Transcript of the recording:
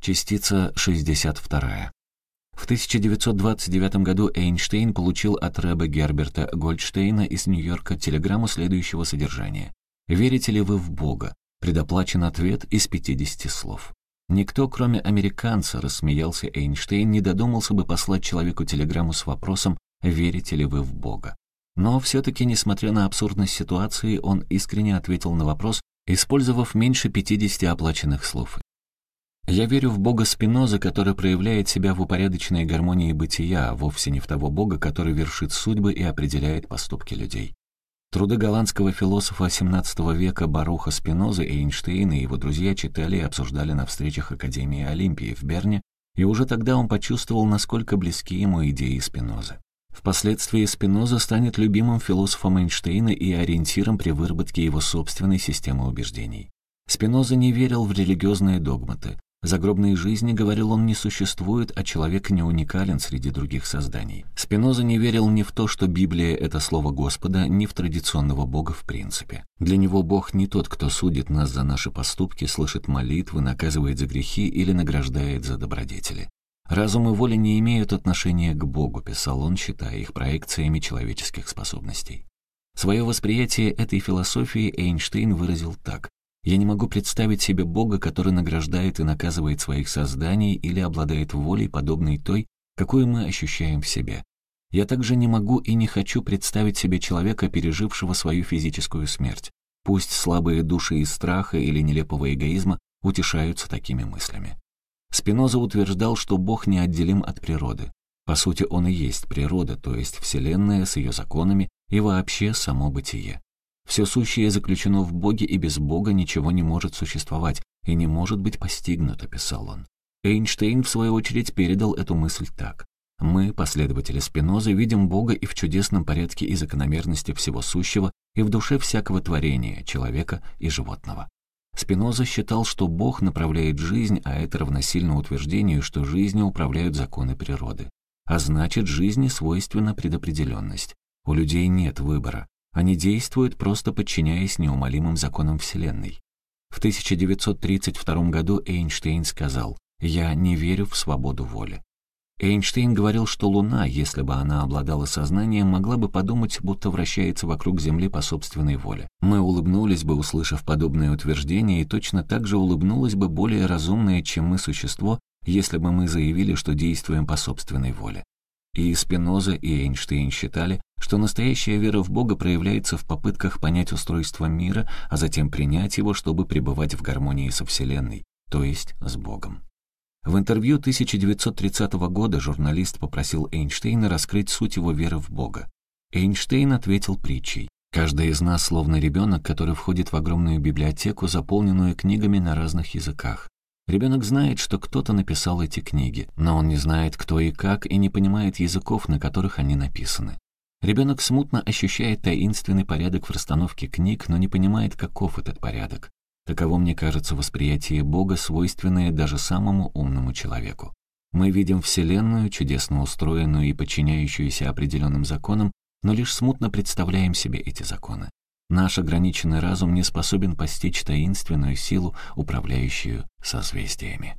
Частица 62. В 1929 году Эйнштейн получил от Рэба Герберта Гольдштейна из Нью-Йорка телеграмму следующего содержания. «Верите ли вы в Бога?» Предоплачен ответ из 50 слов. Никто, кроме американца, рассмеялся Эйнштейн, не додумался бы послать человеку телеграмму с вопросом «Верите ли вы в Бога?». Но все-таки, несмотря на абсурдность ситуации, он искренне ответил на вопрос, использовав меньше 50 оплаченных слов. Я верю в Бога Спиноза, который проявляет себя в упорядоченной гармонии бытия, а вовсе не в того Бога, который вершит судьбы и определяет поступки людей. Труды голландского философа XVII века Баруха Спиноза Эйнштейн и его друзья читали и обсуждали на встречах Академии Олимпии в Берне, и уже тогда он почувствовал, насколько близки ему идеи Спинозы. Впоследствии Спиноза станет любимым философом Эйнштейна и ориентиром при выработке его собственной системы убеждений. Спиноза не верил в религиозные догматы, Загробной жизни, говорил он, не существует, а человек не уникален среди других созданий. Спиноза не верил ни в то, что Библия — это слово Господа, ни в традиционного Бога в принципе. Для него Бог не тот, кто судит нас за наши поступки, слышит молитвы, наказывает за грехи или награждает за добродетели. «Разум и воля не имеют отношения к Богу», — писал он, считая их проекциями человеческих способностей. Свое восприятие этой философии Эйнштейн выразил так. Я не могу представить себе Бога, который награждает и наказывает своих созданий или обладает волей, подобной той, какую мы ощущаем в себе. Я также не могу и не хочу представить себе человека, пережившего свою физическую смерть. Пусть слабые души из страха или нелепого эгоизма утешаются такими мыслями. Спиноза утверждал, что Бог неотделим от природы. По сути, он и есть природа, то есть Вселенная с ее законами и вообще само бытие. Все сущее заключено в Боге, и без Бога ничего не может существовать и не может быть постигнуто, писал он. Эйнштейн, в свою очередь, передал эту мысль так. Мы, последователи Спинозы, видим Бога и в чудесном порядке и закономерности всего сущего, и в душе всякого творения, человека и животного. Спиноза считал, что Бог направляет жизнь, а это равносильно утверждению, что жизнью управляют законы природы. А значит, жизни свойственна предопределенность. У людей нет выбора. Они действуют, просто подчиняясь неумолимым законам Вселенной. В 1932 году Эйнштейн сказал «Я не верю в свободу воли». Эйнштейн говорил, что Луна, если бы она обладала сознанием, могла бы подумать, будто вращается вокруг Земли по собственной воле. Мы улыбнулись бы, услышав подобное утверждение, и точно так же улыбнулось бы более разумное, чем мы существо, если бы мы заявили, что действуем по собственной воле. И Спиноза, и Эйнштейн считали, что настоящая вера в Бога проявляется в попытках понять устройство мира, а затем принять его, чтобы пребывать в гармонии со Вселенной, то есть с Богом. В интервью 1930 года журналист попросил Эйнштейна раскрыть суть его веры в Бога. Эйнштейн ответил притчей. «Каждый из нас словно ребенок, который входит в огромную библиотеку, заполненную книгами на разных языках. Ребенок знает, что кто-то написал эти книги, но он не знает, кто и как, и не понимает языков, на которых они написаны. Ребенок смутно ощущает таинственный порядок в расстановке книг, но не понимает, каков этот порядок. Таково, мне кажется, восприятие Бога, свойственное даже самому умному человеку. Мы видим Вселенную, чудесно устроенную и подчиняющуюся определенным законам, но лишь смутно представляем себе эти законы. Наш ограниченный разум не способен постичь таинственную силу, управляющую созвездиями.